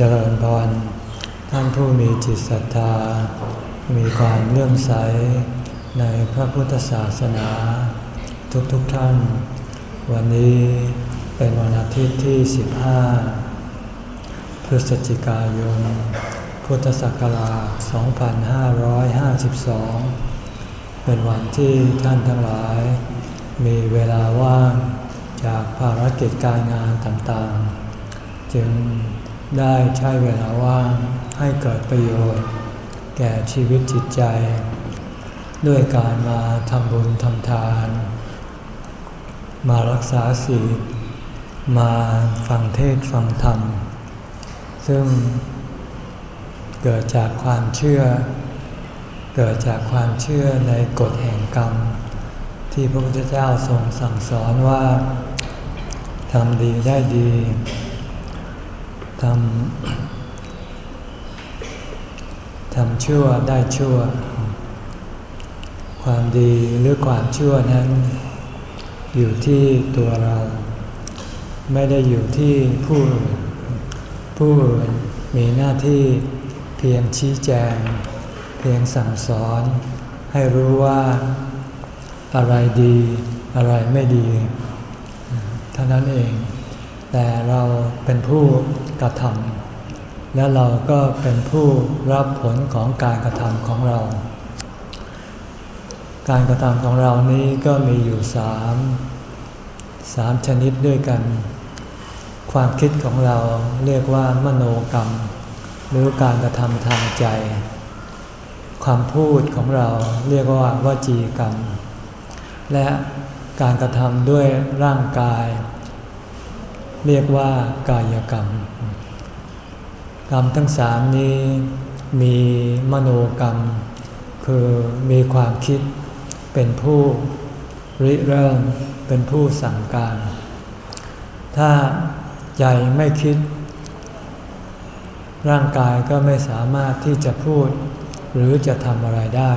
เจริญพรท่านผู้มีจิตศรัทธา มีความเลื่อมใสในพระพุทธศาสนา ทุกๆทท่าน วันนี้เป็นวันอาทิตย์ที่ 15 พฤศจิกายน พุทธศักราช 2552 เป็นวันที่ท่านทั้งหลาย มีเวลาว่างจากภารกิจการงานต่างๆ จึง ได้ใช้เวลาว่างให้เกิดประโยชน์ แก่ชีวิตจิตใจ ด้วยการมาทำบุญทำทาน มารักษาศีลมาฟังเทศฟังธรรม ซึ่งเกิดจากความเชื่อ เกิดจากความเชื่อในกฎแห่งกรรม ที่พระพุทธเจ้าทรงสั่งสอนว่าทำดีได้ดี ทำทำชั่วได้ชั่ว ความดีหรือความชั่วนั้น อยู่ที่ตัวเรา ไม่ได้อยู่ที่ผู้อื่นผู้อื่นมีหน้าที่เพียงชี้แจง เพียงสั่งสอน ให้รู้ว่าอะไรดีอะไรไม่ดี เท่านั้นเอง แต่เราเป็นผู้ กระทำและเราก็เป็นผู้รับผลของการกระทำของเรา การกระทำของเรานี้ก็มีอยู่สามสามชนิดด้วยกัน ความคิดของเราเรียกว่ามโนกรรม หรือการกระทำทางใจ ความพูดของเราเรียกว่าวจีกรรม และการกระทำด้วยร่างกาย เรียกว่ากายกรรม กรรมทั้งสามนี้มีมโนกรรม คือมีความคิดเป็นผู้ริเริ่มเป็นผู้สั่งการ ถ้าใจไม่คิด ร่างกายก็ไม่สามารถที่จะพูดหรือจะทำอะไรได้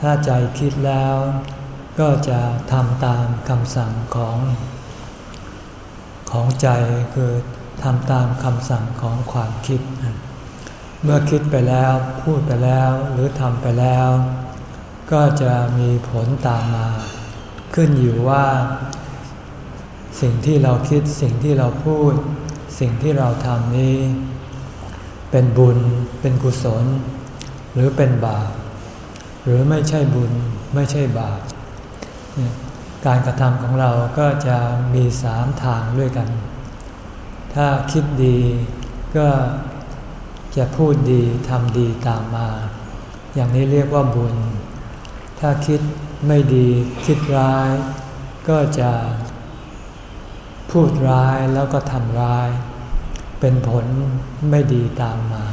ถ้าใจคิดแล้วก็จะทำตามคำสั่งของ ของใจคือทำตามคำสั่งของความคิด เมื่อคิดไปแล้วพูดไปแล้วหรือทำไปแล้ว ก็จะมีผลตามมา ขึ้นอยู่ว่า สิ่งที่เราคิดสิ่งที่เราพูด สิ่งที่เราทำนี้ เป็นบุญ เป็นกุศล หรือเป็นบาปหรือไม่ใช่บุญไม่ใช่บาป การกระทำของเราก็จะมีสามทางด้วยกัน ถ้าคิดดีก็จะพูดดีทำดีตามมา อย่างนี้เรียกว่าบุญ ถ้าคิดไม่ดีคิดร้าย ก็จะพูดร้ายแล้วก็ทำร้าย เป็นผลไม่ดีตามมา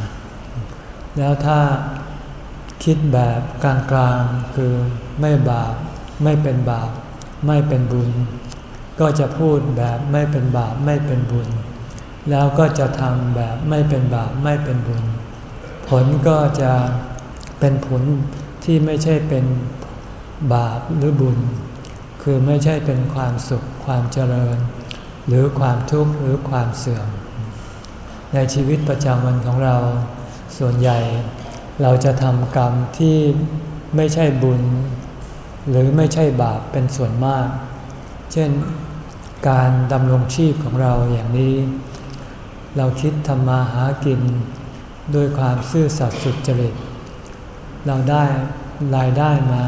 แล้วถ้าคิดแบบกลางๆคือไม่บาปไม่เป็นบาป ไม่เป็นบุญ ก็จะพูดแบบไม่เป็นบาปไม่เป็นบุญ แล้วก็จะทำแบบไม่เป็นบาปไม่เป็นบุญ ผลก็จะเป็นผลที่ไม่ใช่เป็นบาปหรือบุญ คือไม่ใช่เป็นความสุขความเจริญ หรือความทุกข์หรือความเสื่อม ในชีวิตประจำวันของเรา ส่วนใหญ่เราจะทำกรรมที่ไม่ใช่บุญ หรือไม่ใช่บาปเป็นส่วนมาก เช่นการดำรงชีพของเราอย่างนี้ เราคิดทำมาหากินด้วยความซื่อสัตย์สุจริต เราได้รายได้มา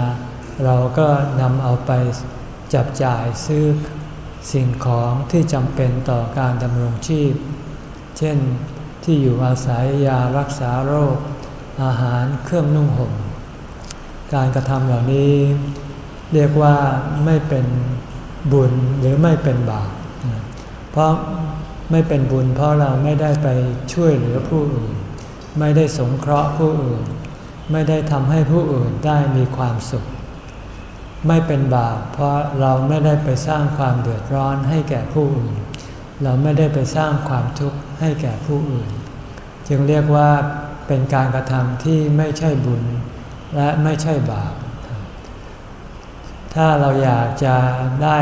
เราก็นำเอาไปจับจ่ายซื้อสิ่งของที่จำเป็นต่อการดำรงชีพ เช่นที่อยู่อาศัยยารักษาโรค อาหารเครื่องนุ่งห่ม การกระทำเหล่านี้ เรียกว่าไม่เป็นบุญหรือไม่เป็นบาป เพราะไม่เป็นบุญเพราะเราไม่ได้ไปช่วยเหลือผู้อื่น ไม่ได้สงเคราะห์ผู้อื่น ไม่ได้ทำให้ผู้อื่นได้มีความสุข ไม่เป็นบาปเพราะเราไม่ได้ไปสร้างความเดือดร้อนให้แก่ผู้อื่น เราไม่ได้ไปสร้างความทุกข์ให้แก่ผู้อื่น จึงเรียกว่าเป็นการกระทำที่ไม่ใช่บุญและไม่ใช่บาป ถ้าเราอยากจะได้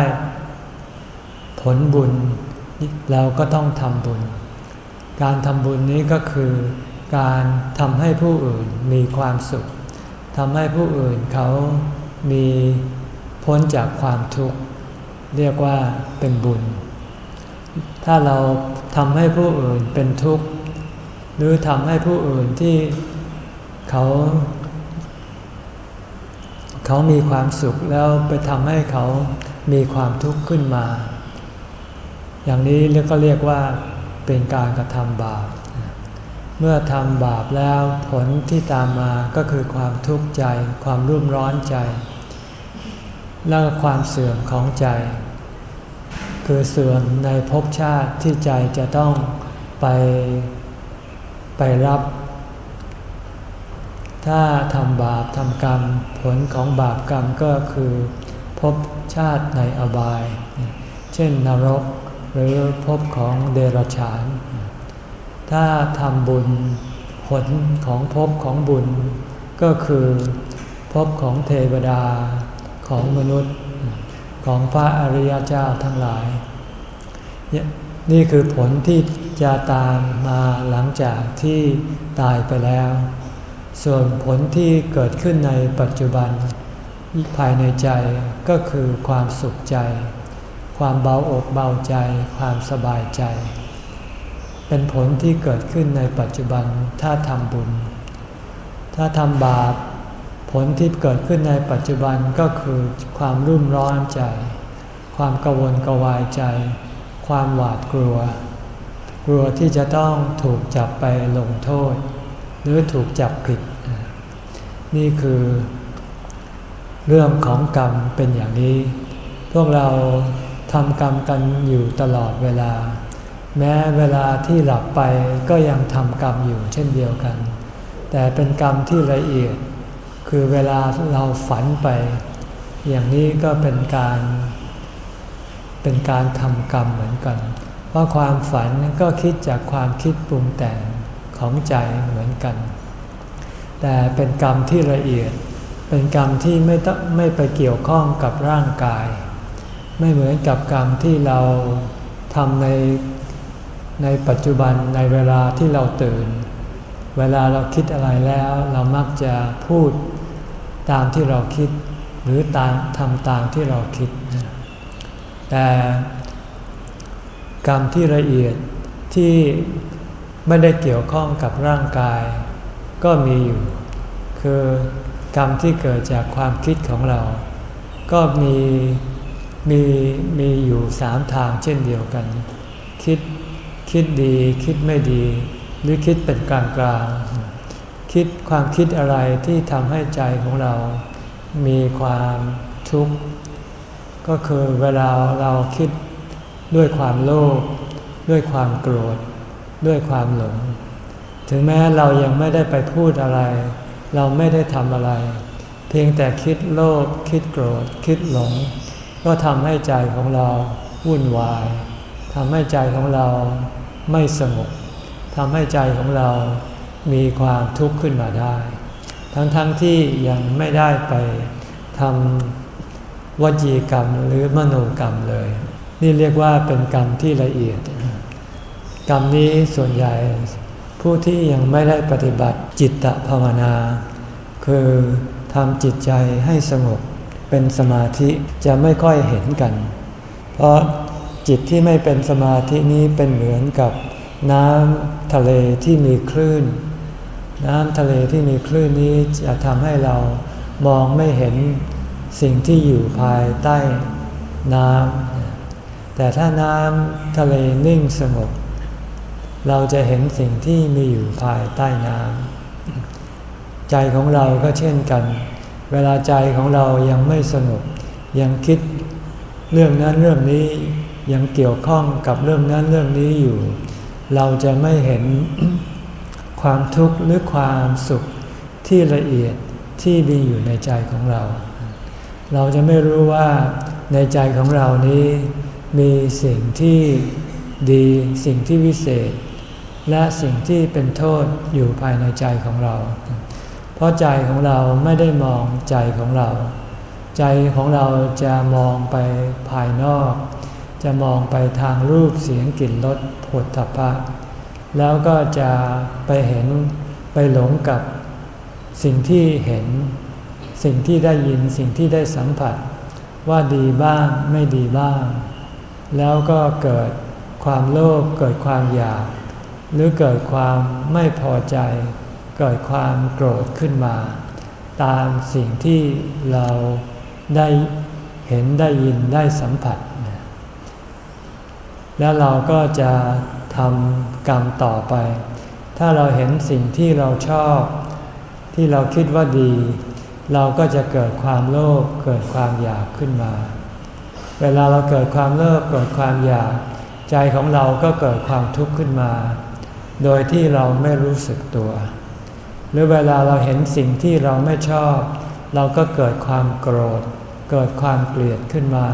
ผลบุญ เราก็ต้องทำบุญ การทำบุญนี้ก็คือการทำให้ผู้อื่นมีความสุขทำให้ผู้อื่นเขามีพ้นจากความทุกข์ เรียกว่าเป็นบุญ ถ้าเราทำให้ผู้อื่นเป็นทุกข์ หรือทำให้ผู้อื่นที่เขา เขามีความสุขแล้วไปทำให้เขามีความทุกข์ขึ้นมา อย่างนี้เรียกก็เรียกว่าเป็นการกระทำบาป เมื่อทำบาปแล้วผลที่ตามมาก็คือความทุกข์ใจ ความรุ่มร้อนใจ แล้วความเสื่อมของใจ คือเสื่อมในภพชาติที่ใจจะต้องไปไปรับ ถ้าทำบาปทำกรรม ผลของบาปกรรมก็คือพบชาติในอบาย เช่นนรกหรือพบของเดรัจฉาน ถ้าทำบุญผลของพบของบุญ ก็คือพบของเทวดาของมนุษย์ของพระอริยเจ้าทั้งหลาย นี่คือผลที่จะตามมาหลังจากที่ตายไปแล้ว ส่วนผลที่เกิดขึ้นในปัจจุบัน ภายในใจก็คือความสุขใจ ความเบาอกเบาใจ ความสบายใจ เป็นผลที่เกิดขึ้นในปัจจุบันถ้าทำบุญ ถ้าทำบาป ผลที่เกิดขึ้นในปัจจุบันก็คือความรุ่มร้อนใจ ความกังวลกวายใจ ความหวาดกลัว กลัวที่จะต้องถูกจับไปลงโทษ หรือถูกจับผิด นี่คือเรื่องของกรรมเป็นอย่างนี้ พวกเราทำกรรมกันอยู่ตลอดเวลา แม้เวลาที่หลับไปก็ยังทำกรรมอยู่เช่นเดียวกัน แต่เป็นกรรมที่ละเอียด คือเวลาเราฝันไป อย่างนี้ก็เป็นการ เป็นการทำกรรมเหมือนกัน เพราะความฝันก็คิดจากความคิดปรุงแต่งของใจเหมือนกัน แต่เป็นกรรมที่ละเอียด เป็นกรรมที่ไม่ต้องไม่ไปเกี่ยวข้องกับร่างกาย ไม่เหมือนกับกรรมที่เราทำในในปัจจุบันในเวลาที่เราตื่น เวลาเราคิดอะไรแล้ว เรามักจะพูดตามที่เราคิด หรือตามทำตามที่เราคิด แต่กรรมที่ละเอียดที่ไม่ได้เกี่ยวข้องกับร่างกาย ก็มีอยู่ คือกรรมที่เกิดจากความคิดของเรา ก็มีมีมีอยู่สามทางเช่นเดียวกัน คิดคิดดีคิดไม่ดี หรือคิดเป็นกลางกลางคิดความคิดอะไรที่ทำให้ใจของเรา มีความทุกข์ก็คือเวลาเราคิดด้วยความโลภด้วยความโกรธ ด้วยความหลง ถึงแม้เรายังไม่ได้ไปพูดอะไร เราไม่ได้ทำอะไร เพียงแต่คิดโลภคิดโกรธ คิดหลง ก็ทำให้ใจของเราวุ่นวายทำให้ใจของเราไม่สงบทำให้ใจของเรามีความทุกข์ขึ้นมาได้ ทั้งๆทที่ยังไม่ได้ไปทำวจีกรรมหรือมโนกรรมเลย นี่เรียกว่าเป็นกรรมที่ละเอียด กรรมนี้ส่วนใหญ่ ผู้ที่ยังไม่ได้ปฏิบัติจิตตภาวนา คือทำจิตใจให้สงบเป็นสมาธิจะไม่ค่อยเห็นกัน เพราะจิตที่ไม่เป็นสมาธินี้เป็นเหมือนกับน้ำทะเลที่มีคลื่น น้ำทะเลที่มีคลื่นนี้จะทำให้เรามองไม่เห็นสิ่งที่อยู่ภายใต้น้ำแต่ถ้าน้ำทะเลนิ่งสงบ เราจะเห็นสิ่งที่มีอยู่ภายใต้น้ำใจของเราก็เช่นกัน เวลาใจของเรายังไม่สงบยังคิดเรื่องนั้นเรื่องนี้ยังเกี่ยวข้องกับเรื่องนั้นเรื่องนี้อยู่ เราจะไม่เห็นความทุกข์หรือความสุขที่ละเอียดที่มีอยู่ในใจของเรา เราจะไม่รู้ว่าในใจของเรานี้มีสิ่งที่ดีสิ่งที่วิเศษ และสิ่งที่เป็นโทษอยู่ภายในใจของเรา เพราะใจของเราไม่ได้มองใจของเรา ใจของเราจะมองไปภายนอก จะมองไปทางรูปเสียงกลิ่นรสผลตภะแล้วก็จะไปเห็นไปหลงกับสิ่งที่เห็น สิ่งที่ได้ยินสิ่งที่ได้สัมผัส ว่าดีบ้างไม่ดีบ้าง แล้วก็เกิดความโลภเกิดความอยาก หรือเกิดความไม่พอใจ เกิดความโกรธขึ้นมา ตามสิ่งที่เราได้เห็นได้ยินได้สัมผัส แล้วเราก็จะทำกรรมต่อไป ถ้าเราเห็นสิ่งที่เราชอบ ที่เราคิดว่าดี เราก็จะเกิดความโลภเกิดความอยากขึ้นมา เวลาเราเกิดความโลภเกิดความอยาก ใจของเราก็เกิดความทุกข์ขึ้นมา โดยที่เราไม่รู้สึกตัว หรือเวลาเราเห็นสิ่งที่เราไม่ชอบ เราก็เกิดความโกรธ เกิดความเกลียดขึ้นมา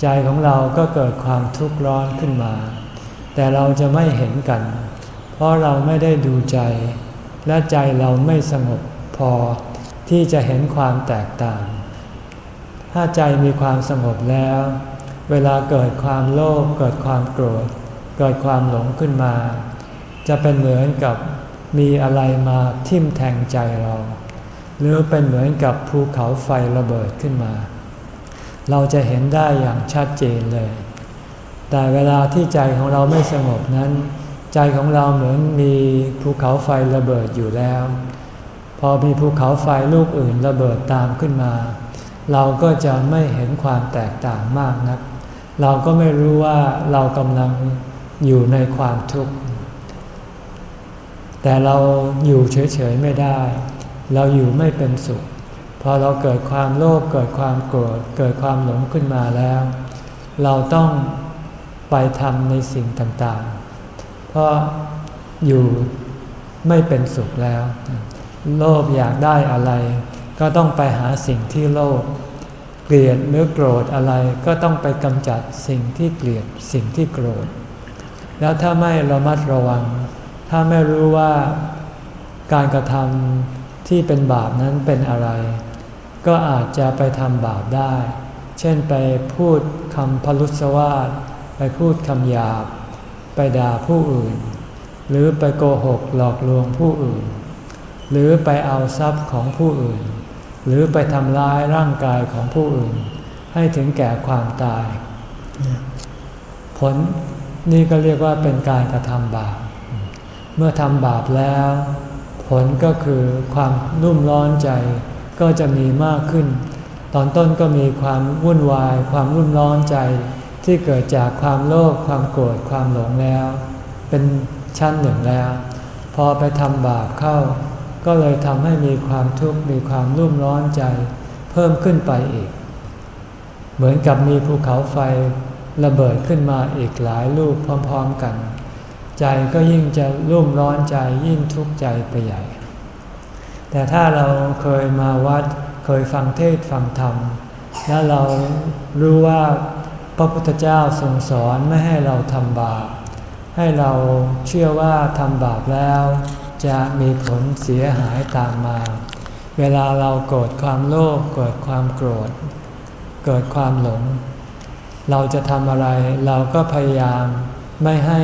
ใจของเราก็เกิดความทุกข์ร้อนขึ้นมา แต่เราจะไม่เห็นกัน เพราะเราไม่ได้ดูใจ และใจเราไม่สงบพอที่จะเห็นความแตกต่าง ถ้าใจมีความสงบแล้ว เวลาเกิดความโลภเกิดความโกรธ เกิดความหลงขึ้นมา จะเป็นเหมือนกับมีอะไรมาทิ่มแทงใจเรา หรือเป็นเหมือนกับภูเขาไฟระเบิดขึ้นมา เราจะเห็นได้อย่างชัดเจนเลย แต่เวลาที่ใจของเราไม่สงบนั้น ใจของเราเหมือนมีภูเขาไฟระเบิดอยู่แล้ว พอมีภูเขาไฟลูกอื่นระเบิดตามขึ้นมา เราก็จะไม่เห็นความแตกต่างมากนัก เราก็ไม่รู้ว่าเรากำลังอยู่ในความทุกข์ แต่เราอยู่เฉยๆไม่ได้ เราอยู่ไม่เป็นสุข พอเราเกิดความโลภเกิดความโกรธเกิดความหลงขึ้นมาแล้ว เราต้องไปทำในสิ่งต่างๆ เพราะอยู่ไม่เป็นสุขแล้ว โลภอยากได้อะไร ก็ต้องไปหาสิ่งที่โลภเกลียดหรือโกรธอะไรก็ต้องไปกำจัดสิ่งที่เกลียดสิ่งที่โกรธ แล้วถ้าไม่ระมัดระวัง ถ้าไม่รู้ว่าการกระทำที่เป็นบาปนั้นเป็นอะไร ก็อาจจะไปทำบาปได้ เช่นไปพูดคำพลุสวาสไปพูดคำหยาบ ไปด่าผู้อื่น หรือไปโกหกหลอกลวงผู้อื่น หรือไปเอาทรัพย์ของผู้อื่น หรือไปทำร้ายร่างกายของผู้อื่น ให้ถึงแก่ความตาย ผลนี่ก็เรียกว่าเป็นการกระทำบาป เมื่อทำบาปแล้ว ผลก็คือความรุ่มร้อนใจ ก็จะมีมากขึ้น ตอนต้นก็มีความวุ่นวาย ความรุ่มร้อนใจ ที่เกิดจากความโลภความโกรธความหลงแล้ว เป็นชั้นหนึ่งแล้ว พอไปทำบาปเข้า ก็เลยทำให้มีความทุกข์มีความรุ่มร้อนใจ เพิ่มขึ้นไปอีก เหมือนกับมีภูเขาไฟระเบิดขึ้นมาอีกหลายลูกพร้อมๆกัน ใจก็ยิ่งจะรุ่มร้อนใจยิ่งทุกข์ใจไปใหญ่ แต่ถ้าเราเคยมาวัดเคยฟังเทศฟังธรรม แล้วเรารู้ว่าพระพุทธเจ้าทรงสอนไม่ให้เราทำบาปให้เราเชื่อว่าทำบาปแล้ว จะมีผลเสียหายตามมา เวลาเราโกรธความโลภเกิดความโกรธ เกิดความหลง เราจะทำอะไรเราก็พยายามไม่ให้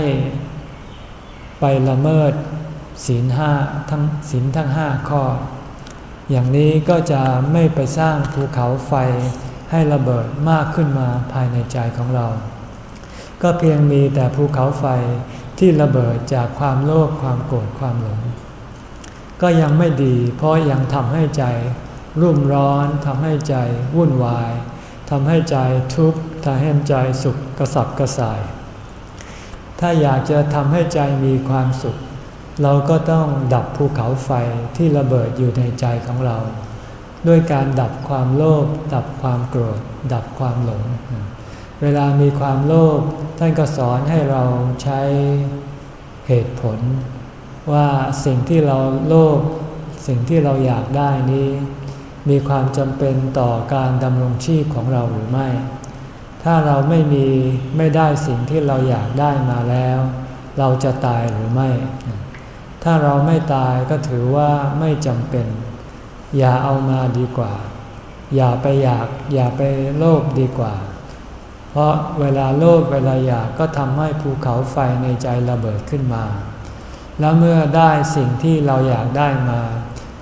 ไปละเมิดศีลห้าทั้งศีลทั้งห้าข้อ อย่างนี้ก็จะไม่ไปสร้างภูเขาไฟให้ระเบิดมากขึ้นมาภายในใจของเรา ก็เพียงมีแต่ภูเขาไฟที่ระเบิดจากความโลภความโกรธความหลง ก็ยังไม่ดีเพราะยังทำให้ใจรุ่มร้อนทำให้ใจวุ่นวายทำให้ใจทุกข์ทำให้ใจสุขกระสับกระส่าย ถ้าอยากจะทำให้ใจมีความสุข เราก็ต้องดับภูเขาไฟที่ระเบิดอยู่ในใจของเรา ด้วยการดับความโลภดับความโกรธ ดับความหลง เวลามีความโลภท่านก็สอนให้เราใช้เหตุผล ว่าสิ่งที่เราโลภสิ่งที่เราอยากได้นี้ มีความจำเป็นต่อการดำรงชีพของเราหรือไม่ ถ้าเราไม่มีไม่ได้สิ่งที่เราอยากได้มาแล้ว เราจะตายหรือไม่ ถ้าเราไม่ตายก็ถือว่าไม่จำเป็น อย่าเอามาดีกว่า อย่าไปอยากอย่าไปโลภดีกว่า เพราะเวลาโลภเวลาอยากก็ทำให้ภูเขาไฟในใจระเบิดขึ้นมา แล้วเมื่อได้สิ่งที่เราอยากได้มา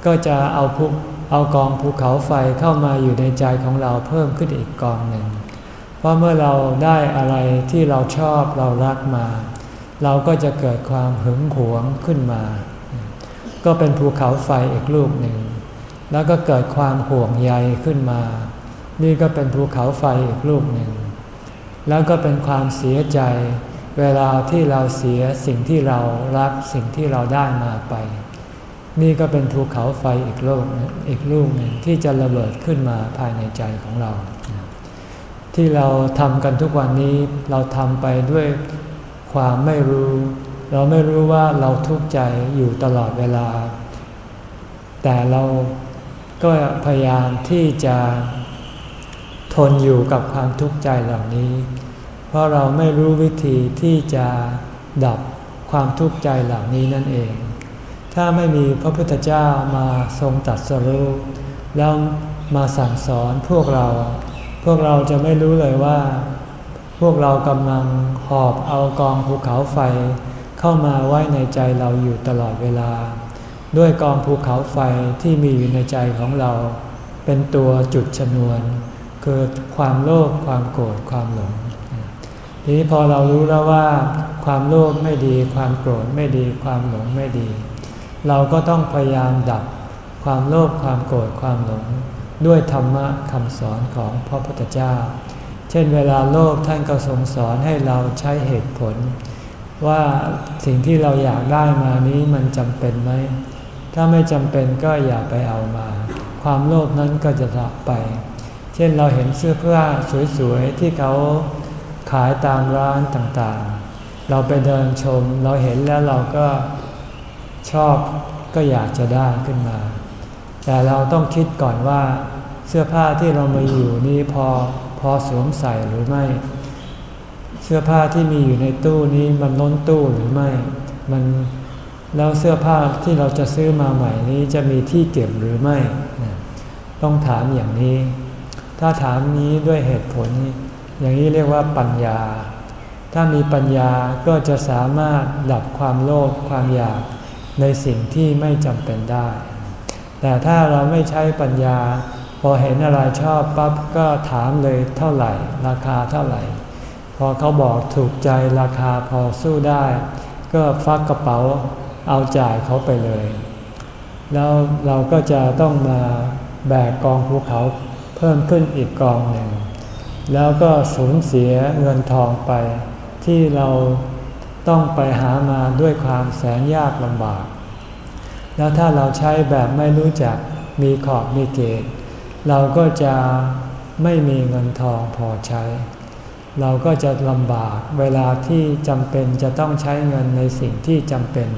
ก็จะเอาภูเอากองภูเขาไฟเข้ามาอยู่ในใจของเราเพิ่มขึ้นอีกกองหนึ่ง ราะเมื่อเราได้อะไรที่เราชอบเรารักมา เราก็จะเกิดความหึงหวงขึ้นมา ก็เป็นภูเขาไฟอีกลูกหนึ่ง แล้วก็เกิดความห่วงใยขึ้นมา นี่ก็เป็นภูเขาไฟอีกลูกหนึ่ง แล้วก็เป็นความเสียใจ เวลาที่เราเสียสิ่งที่เรารักสิ่งที่เราได้มาไป นี่ก็เป็นภูเขาไฟอีกโลกอีกลูกหนึ่งที่จะระเบิดขึ้นมาภายในใจของเรา ที่เราทำกันทุกวันนี้เราทำไปด้วยความไม่รู้ เราไม่รู้ว่าเราทุกข์ใจอยู่ตลอดเวลา แต่เราก็พยายามที่จะทนอยู่กับความทุกข์ใจเหล่านี้ เพราะเราไม่รู้วิธีที่จะดับความทุกข์ใจเหล่านี้นั่นเอง ถ้าไม่มีพระพุทธเจ้ามาทรงตัดสรุปแล้วมาสั่งสอนพวกเรา พวกเราจะไม่รู้เลยว่า พวกเรากำลังหอบเอากองภูเขาไฟ เข้ามาไว้ในใจเราอยู่ตลอดเวลา ด้วยกองภูเขาไฟที่มีอยู่ในใจของเรา เป็นตัวจุดชนวน คือความโลภความโกรธความหลงทีนี้พอเรารู้แล้วว่า ความโลภไม่ดี ความโกรธไม่ดี ความหลงไม่ดี เราก็ต้องพยายามดับความโลภความโกรธความหลง ด้วยธรรมะคำสอนของพระพุทธเจ้า เช่นเวลาโลภท่านก็ทรงสอนให้เราใช้เหตุผล ว่าสิ่งที่เราอยากได้มานี้มันจำเป็นไหม ถ้าไม่จำเป็นก็อย่าไปเอามา ความโลภนั้นก็จะดับไป เช่นเราเห็นเสื้อผ้าสวยๆที่เขาขายตามร้านต่างๆ เราไปเดินชม เราเห็นแล้วเราก็ชอบก็อยากจะได้ขึ้นมา แต่เราต้องคิดก่อนว่า เสื้อผ้าที่เรามาอยู่นี้พอพอสวมใส่หรือไม่ เสื้อผ้าที่มีอยู่ในตู้นี้มันล้นตู้หรือไม่ มันแล้วเสื้อผ้าที่เราจะซื้อมาใหม่นี้จะมีที่เก็บหรือไม่ ต้องถามอย่างนี้ ถ้าถามนี้ด้วยเหตุผล อย่างนี้เรียกว่าปัญญา ถ้ามีปัญญาก็จะสามารถดับความโลภความอยากในสิ่งที่ไม่จำเป็นได้ แต่ถ้าเราไม่ใช้ปัญญา พอเห็นอะไรชอบปั๊บก็ถามเลยเท่าไหร่ ราคาเท่าไหร่ พอเขาบอกถูกใจราคาพอสู้ได้ ก็ฟักกระเป๋าเอาจ่ายเขาไปเลย แล้วเราก็จะต้องมาแบกกองภูเขาเพิ่มขึ้นอีกกองหนึ่ง แล้วก็สูญเสียเงินทองไป ที่เราต้องไปหามาด้วยความแสนยากลำบาก แล้วถ้าเราใช้แบบไม่รู้จักมีขอบมีเกณฑ์เราก็จะไม่มีเงินทองพอใช้ เราก็จะลำบากเวลาที่จำเป็นจะต้องใช้เงินในสิ่งที่จำเป็น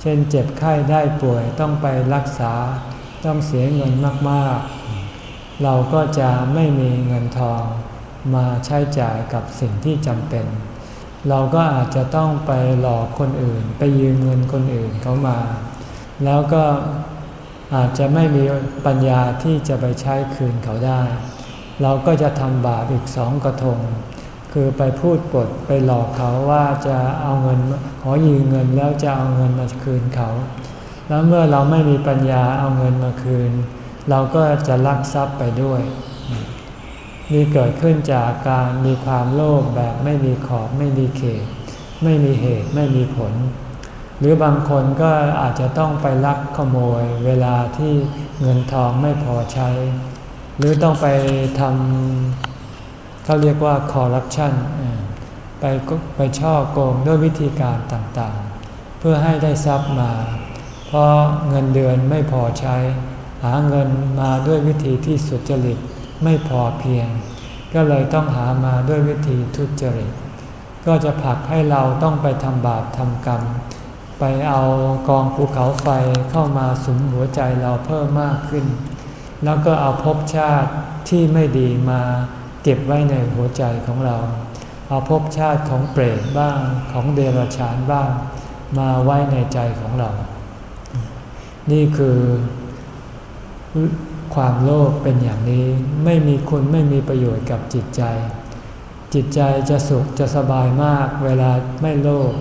เช่นเจ็บไข้ได้ป่วยต้องไปรักษา ต้องเสียเงินมากๆ เราก็จะไม่มีเงินทองมาใช้จ่ายกับสิ่งที่จำเป็น เราก็อาจจะต้องไปหลอกคนอื่น ไปยืมเงินคนอื่นเขามา แล้วก็อาจจะไม่มีปัญญาที่จะไปใช้คืนเขาได้ เราก็จะทำบาปอีกสองกระทง คือไปพูดปดไปหลอกเขาว่าจะเอาเงินขอยืมเงินแล้วจะเอาเงินมาคืนเขา แล้วเมื่อเราไม่มีปัญญาเอาเงินมาคืน เราก็จะลักทรัพย์ไปด้วย นี่เกิดขึ้นจากการมีความโลภแบบไม่มีขอบไม่มีเขต ไม่มีเหตุไม่มีผล หรือบางคนก็อาจจะต้องไปลักขโมยเวลาที่เงินทองไม่พอใช้ หรือต้องไปทำเขาเรียกว่าคอร์รัปชันไปไปช่อโกงด้วยวิธีการต่างๆ เพื่อให้ได้ทรัพย์มา เพราะเงินเดือนไม่พอใช้ หาเงินมาด้วยวิธีที่สุจริตไม่พอเพียง ก็เลยต้องหามาด้วยวิธีทุจริต ก็จะผลักให้เราต้องไปทำบาปทำกรรม ไปเอากองภูเขาไฟเข้ามาสุมหัวใจเราเพิ่มมากขึ้น แล้วก็เอาภพชาติที่ไม่ดีมาเก็บไว้ในหัวใจของเรา เอาภพชาติของเปรตบ้างของเดรัจฉานบ้าง มาไว้ในใจของเรา นี่คือความโลภเป็นอย่างนี้ไม่มีคุณไม่มีประโยชน์กับจิตใจ จิตใจจะสุขจะสบายมากเวลาไม่โลภ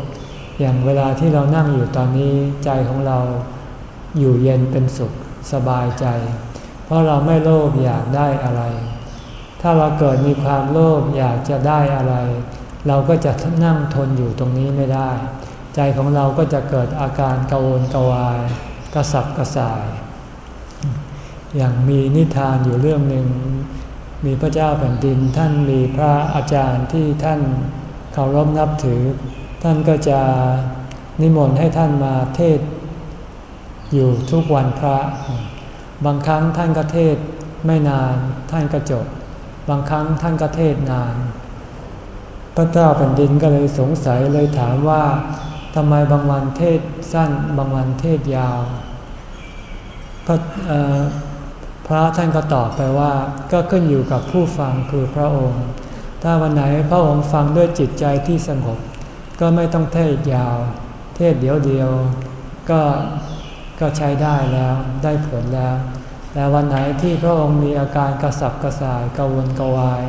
อย่างเวลาที่เรานั่งอยู่ตอนนี้ใจของเราอยู่เย็นเป็นสุขสบายใจ เพราะเราไม่โลภอยากได้อะไร ถ้าเราเกิดมีความโลภอยากจะได้อะไร เราก็จะนั่งทนอยู่ตรงนี้ไม่ได้ ใจของเราก็จะเกิดอาการกระวนกระวาย กระสับกระส่าย อย่างมีนิทานอยู่เรื่องหนึ่งมีพระเจ้าแผ่นดินท่านมีพระอาจารย์ที่ท่านเคารพนับถือ ท่านก็จะนิมนต์ให้ท่านมาเทศอยู่ทุกวันพระ บางครั้งท่านก็เทศไม่นานท่านก็จบ บางครั้งท่านก็เทศนาน พระเจ้าแผ่นดินก็เลยสงสัยเลยถามว่าทำไมบางวันเทศสั้นบางวันเทศยาว พระพระท่านก็ตอบไปว่าก็ขึ้นอยู่กับผู้ฟังคือพระองค์ ถ้าวันไหนพระองค์ฟังด้วยจิตใจที่สงบ ก็ไม่ต้องเทศยาว เทศเดียวเดียวก็ก็ใช้ได้แล้วได้ผลแล้ว แต่วันไหนที่พระองค์มีอาการกระสับกระส่ายกระวนกระวาย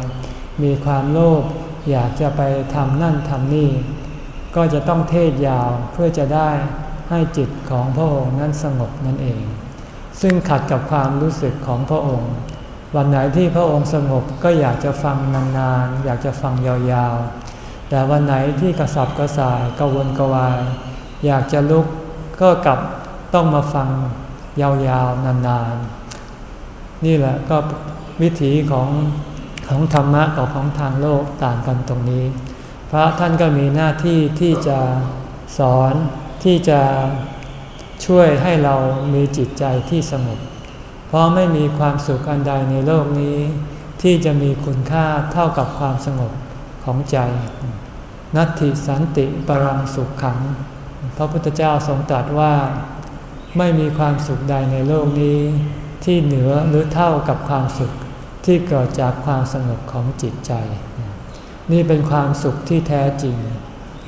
มีความโลภอยากจะไปทำนั่นทำนี่ ก็จะต้องเทศยาวเพื่อจะได้ให้จิตของพระองค์นั้นสงบนั่นเอง ซึ่งขัดกับความรู้สึกของพระองค์ วันไหนที่พระองค์สงบก็อยากจะฟังนานๆอยากจะฟังยาวๆ แต่วันไหนที่กระสับกระส่ายกระวนกระวาย อยากจะลุกก็กลับต้องมาฟังยาวๆ นานๆ นี่แหละก็วิถีของของธรรมะกับของทางโลกต่างกันตรงนี้ พระท่านก็มีหน้าที่ที่จะสอนที่จะช่วยให้เรามีจิตใจที่สงบ เพราะไม่มีความสุขอันใดในโลกนี้ ที่จะมีคุณค่าเท่ากับความสงบ ของใจ นัตติสันติปรังสุขขัง พระพุทธเจ้าทรงตรัสว่า ไม่มีความสุขใดในโลกนี้ ที่เหนือหรือเท่ากับความสุขที่เกิดจากความสงบของจิตใจ นี่เป็นความสุขที่แท้จริง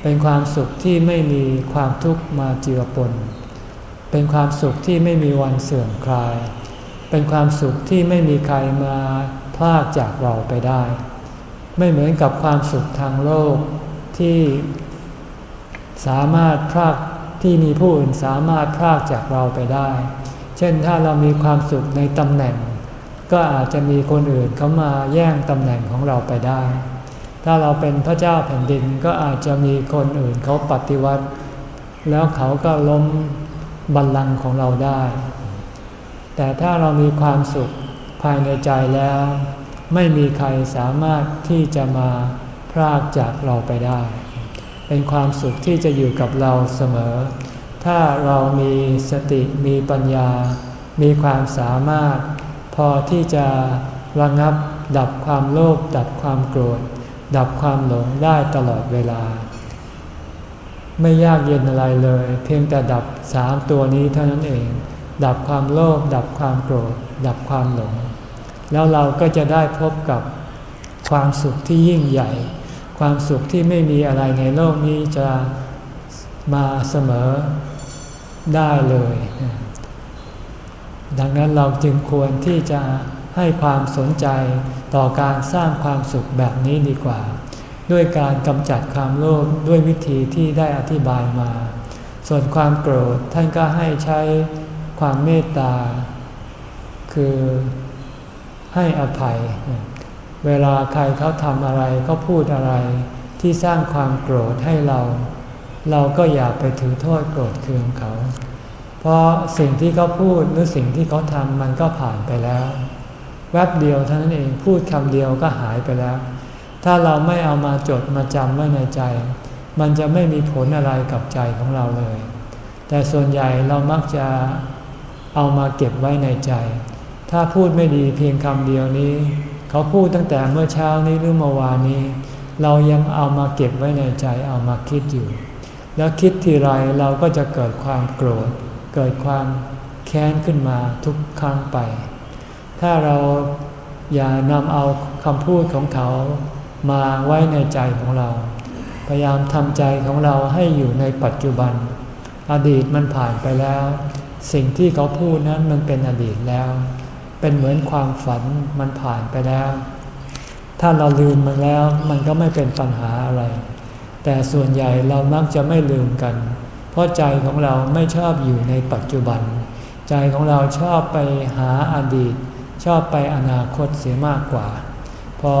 เป็นความสุขที่ไม่มีความทุกข์มาเจือปน เป็นความสุขที่ไม่มีวันเสื่อมคลาย เป็นความสุขที่ไม่มีใครมาพลากจากเราไปได้ ไม่เหมือนกับความสุขทางโลกที่สามารถพลากที่มีผู้อื่นสามารถพรากจากเราไปได้ เช่นถ้าเรามีความสุขในตำแหน่ง ก็อาจจะมีคนอื่นเขามาแย่งตำแหน่งของเราไปได้ ถ้าเราเป็นพระเจ้าแผ่นดินก็อาจจะมีคนอื่นเขาปฏิวัติ แล้วเขาก็ล้มบัลลังก์ของเราได้ แต่ถ้าเรามีความสุขภายในใจแล้ว ไม่มีใครสามารถที่จะมาพรากจากเราไปได้ เป็นความสุขที่จะอยู่กับเราเสมอ ถ้าเรามีสติมีปัญญา มีความสามารถ พอที่จะระงับดับความโลภดับความโกรธ ดับความหลงได้ตลอดเวลา ไม่ยากเย็นอะไรเลย เพียงแต่ดับสามตัวนี้เท่านั้นเอง ดับความโลภดับความโกรธ ดับความหลง แล้วเราก็จะได้พบกับความสุขที่ยิ่งใหญ่ ความสุขที่ไม่มีอะไรในโลกนี้จะมาเสมอได้เลย ดังนั้นเราจึงควรที่จะให้ความสนใจต่อการสร้างความสุขแบบนี้ดีกว่า ด้วยการกำจัดความโลภด้วยวิธีที่ได้อธิบายมา ส่วนความโกรธท่านก็ให้ใช้ความเมตตา คือ ให้อภัย เวลาใครเขาทำอะไรเขาพูดอะไร ที่สร้างความโกรธให้เรา เราก็อย่าไปถือโทษโกรธเคืองเขา เพราะสิ่งที่เขาพูดหรือสิ่งที่เขาทำมันก็ผ่านไปแล้ว แวบเดียวเท่านั้นเองพูดคำเดียวก็หายไปแล้ว ถ้าเราไม่เอามาจดมาจำไว้ในใจ มันจะไม่มีผลอะไรกับใจของเราเลย แต่ส่วนใหญ่เรามักจะเอามาเก็บไว้ในใจ ถ้าพูดไม่ดีเพียงคำเดียวนี้ เขาพูดตั้งแต่เมื่อเช้านี้หรือเมื่อวานนี้ เรายังเอามาเก็บไว้ในใจเอามาคิดอยู่ แล้วคิดทีไรเราก็จะเกิดความโกรธ เกิดความแค้นขึ้นมาทุกครั้งไป ถ้าเราอย่านำเอาคำพูดของเขามาไว้ในใจของเรา พยายามทำใจของเราให้อยู่ในปัจจุบัน อดีตมันผ่านไปแล้ว สิ่งที่เขาพูดนั้นมันเป็นอดีตแล้ว เป็นเหมือนความฝันมันผ่านไปแล้ว ถ้าเราลืมมันแล้วมันก็ไม่เป็นปัญหาอะไร แต่ส่วนใหญ่เรามักจะไม่ลืมกัน เพราะใจของเราไม่ชอบอยู่ในปัจจุบัน ใจของเราชอบไปหาอดีต ชอบไปอนาคตเสียมากกว่า พอ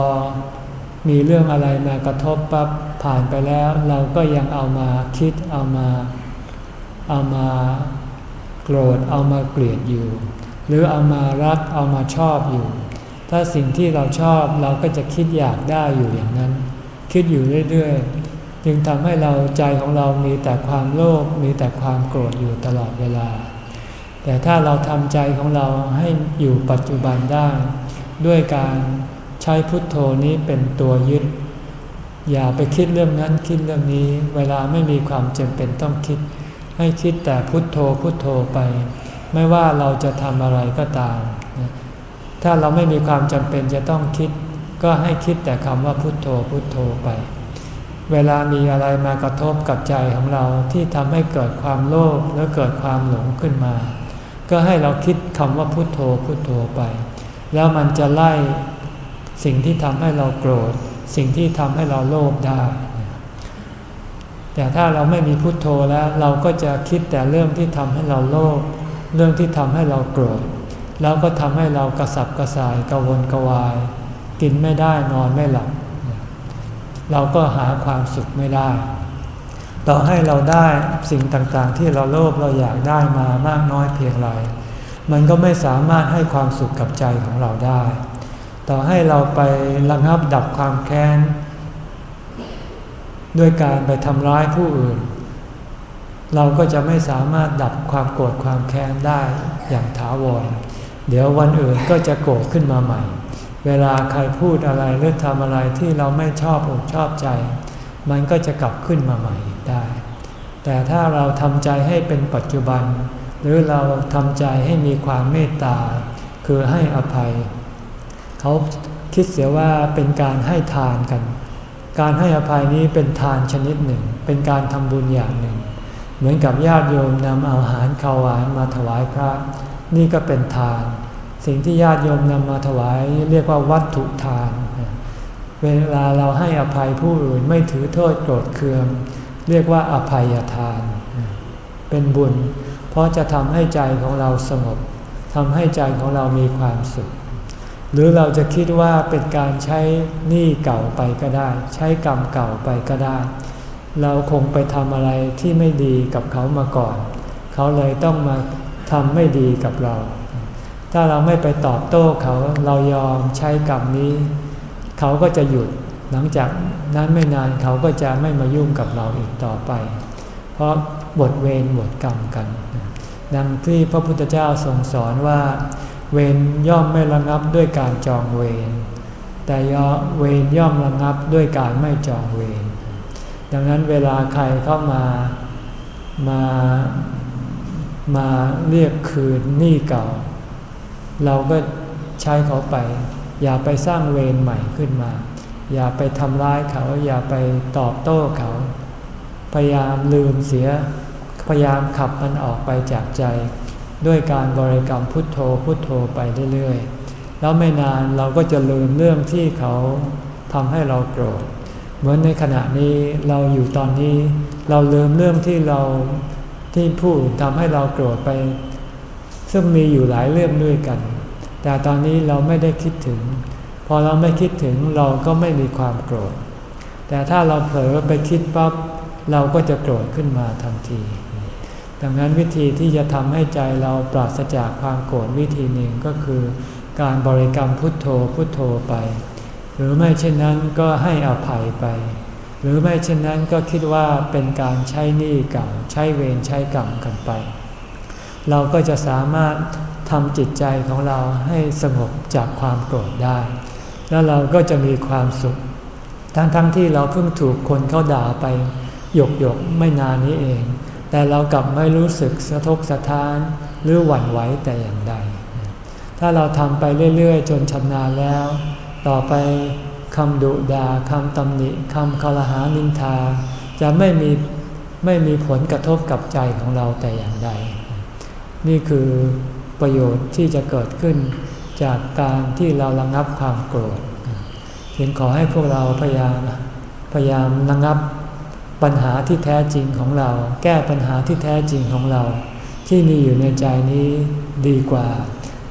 มีเรื่องอะไรมากระทบปั๊บผ่านไปแล้ว เราก็ยังเอามาคิดเอามา เอามาโกรธเอามาเกลียดอยู่ หรือเอามารักเอามาชอบอยู่ ถ้าสิ่งที่เราชอบเราก็จะคิดอยากได้อยู่อย่างนั้น คิดอยู่เรื่อยๆ จึงทำให้เราใจของเรามีแต่ความโลภมีแต่ความโกรธอยู่ตลอดเวลา แต่ถ้าเราทำใจของเราให้อยู่ปัจจุบันได้ ด้วยการใช้พุทโธนี้เป็นตัวยึด อย่าไปคิดเรื่องนั้นคิดเรื่องนี้ เวลาไม่มีความจำเป็นต้องคิด ให้คิดแต่พุทโธพุทโธไป ไม่ว่าเราจะทำอะไรก็ตาม ถ้าเราไม่มีความจำเป็นจะต้องคิด ก็ให้คิดแต่คำว่าพุทโธพุทโธไป เวลามีอะไรมากระทบกับใจของเราที่ทำให้เกิดความโลภและเกิดความหลงขึ้นมา ก็ให้เราคิดคำว่าพุทโธพุทโธไป แล้วมันจะไล่สิ่งที่ทำให้เราโกรธ สิ่งที่ทำให้เราโลภได้แต่ถ้าเราไม่มีพุทโธแล้วเราก็จะคิดแต่เรื่องที่ทำให้เราโลภ เรื่องที่ทำให้เราโกรธ แล้วก็ทำให้เรากระสับกระส่ายกระวนกระวาย กินไม่ได้นอนไม่หลับ เราก็หาความสุขไม่ได้ ต่อให้เราได้สิ่งต่างๆ ที่เราโลภเราอยากได้มามากน้อยเพียงไร มันก็ไม่สามารถให้ความสุขกับใจของเราได้ ต่อให้เราไประงับดับความแค้น ด้วยการไปทำร้ายผู้อื่น เราก็จะไม่สามารถดับความโกรธความแค้นได้อย่างถาวร เดี๋ยววันอื่นก็จะโกรธขึ้นมาใหม่ เวลาใครพูดอะไรหรือทำอะไรที่เราไม่ชอบอกชอบใจ มันก็จะกลับขึ้นมาใหม่ได้ แต่ถ้าเราทำใจให้เป็นปัจจุบัน หรือเราทำใจให้มีความเมตตา คือให้อภัย เขาคิดเสียว่าเป็นการให้ทานกัน การให้อภัยนี้เป็นทานชนิดหนึ่ง เป็นการทำบุญอย่างหนึ่ง เหมือนกับญาติโยมนำอาหารข้าวหวานมาถวายพระ นี่ก็เป็นทาน สิ่งที่ญาติโยมนำมาถวายเรียกว่าวัตถุทาน เวลาเราให้อภัยผู้อื่นไม่ถือโทษโกรธเคือง เรียกว่าอภัยทาน เป็นบุญ เพราะจะทำให้ใจของเราสงบทำให้ใจของเรามีความสุข หรือเราจะคิดว่าเป็นการใช้หนี้เก่าไปก็ได้ ใช้กรรมเก่าไปก็ได้ เราคงไปทำอะไรที่ไม่ดีกับเขามาก่อน เขาเลยต้องมาทำไม่ดีกับเรา ถ้าเราไม่ไปตอบโต้เขาเรายอมใช้กรรมนี้ เขาก็จะหยุดหลังจากนั้นไม่นานเขาก็จะไม่มายุ่งกับเราอีกต่อไป เพราะบทเวรบทกรรมกัน ดังที่พระพุทธเจ้าทรงสอนว่า เวรย่อมไม่ระงับด้วยการจองเวรแต่เวรย่อมระงับด้วยการไม่จองเวร ดังนั้นเวลาใครเข้ามามามาเรียกคืนหนี้เก่า เราก็ใช้เขาไป อย่าไปสร้างเวรใหม่ขึ้นมา อย่าไปทำร้ายเขา อย่าไปตอบโต้เขา พยายามลืมเสีย พยายามขับมันออกไปจากใจ ด้วยการบริกรรมพุทโธพุทโธไปเรื่อยๆ แล้วไม่นานเราก็จะลืมเรื่องที่เขาทำให้เราโกรธ เหมือนในขณะนี้เราอยู่ตอนนี้ เราลืมเรื่องที่เราที่ผู้ทำให้เราโกรธไป ซึ่งมีอยู่หลายเรื่องด้วยกัน แต่ตอนนี้เราไม่ได้คิดถึง พอเราไม่คิดถึงเราก็ไม่มีความโกรธ แต่ถ้าเราเผลอไปคิดปั๊บเราก็จะโกรธขึ้นมาทันที ดังนั้นวิธีที่จะทำให้ใจเราปราศจากความโกรธวิธีหนึ่งก็คือ การบริกรรมพุทโธพุทโธไป รือไม่เช่นนั้นก็ให้อภัยไป หรือไม่เช่นนั้นก็คิดว่าเป็นการใช้หนี้กรรมใช้เวรใช้กรรมกันไป เราก็จะสามารถทำจิตใจของเราให้สงบจากความโกรธได้ แล้วเราก็จะมีความสุข ทั้งๆทที่เราเพิ่งถูกคนเขาด่าไปหยกหยกไม่นานนี้เอง แต่เรากลับไม่รู้สึกสะทกสะท้านหรือหวั่นไหวแต่อย่างใด ถ้าเราทำไปเรื่อยๆ จนชำนาญแล้ว ต่อไปคำดุดาคำตำหนิคำคารหานินทา จะไม่มีไม่มีผลกระทบกับใจของเราแต่อย่างใด นี่คือประโยชน์ที่จะเกิดขึ้นจากการที่เราระงับความโกรธเห็นขอให้พวกเราพยายามพยายามระงับปัญหาที่แท้จริงของเรา แก้ปัญหาที่แท้จริงของเรา ที่มีอยู่ในใจนี้ดีกว่า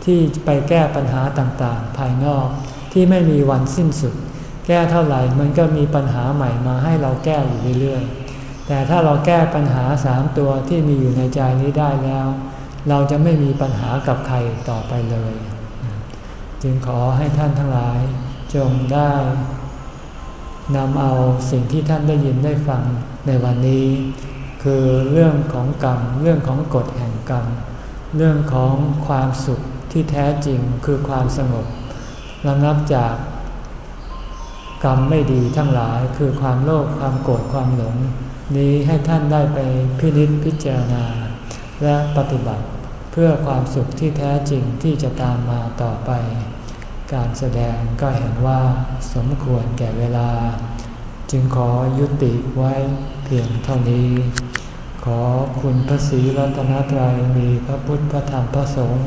ที่ไปแก้ปัญหาต่างๆ ภายนอก ที่ไม่มีวันสิ้นสุด แก้เท่าไหร่มันก็มีปัญหาใหม่มาให้เราแก้อยู่เรื่อยๆแต่ถ้าเราแก้ปัญหาสามตัวที่มีอยู่ในใจนี้ได้แล้ว เราจะไม่มีปัญหากับใครต่อไปเลย จึงขอให้ท่านทั้งหลาย จงได้นำเอาสิ่งที่ท่านได้ยินได้ฟังในวันนี้ คือเรื่องของกรรม เรื่องของกฎแห่งกรรม เรื่องของความสุขที่แท้จริงคือความสงบ ระงับจากกรรมไม่ดีทั้งหลายคือความโลภความโกรธความหลง นี้ให้ท่านได้ไปพินิจพิจารณา และปฏิบัติเพื่อความสุขที่แท้จริงที่จะตามมาต่อไป การแสดงก็เห็นว่าสมควรแก่เวลา จึงขอยุติไว้เพียงเท่านี้ ขอคุณพระศรีรัตนตรัยมีพระพุทธพระธรรมพระสงฆ์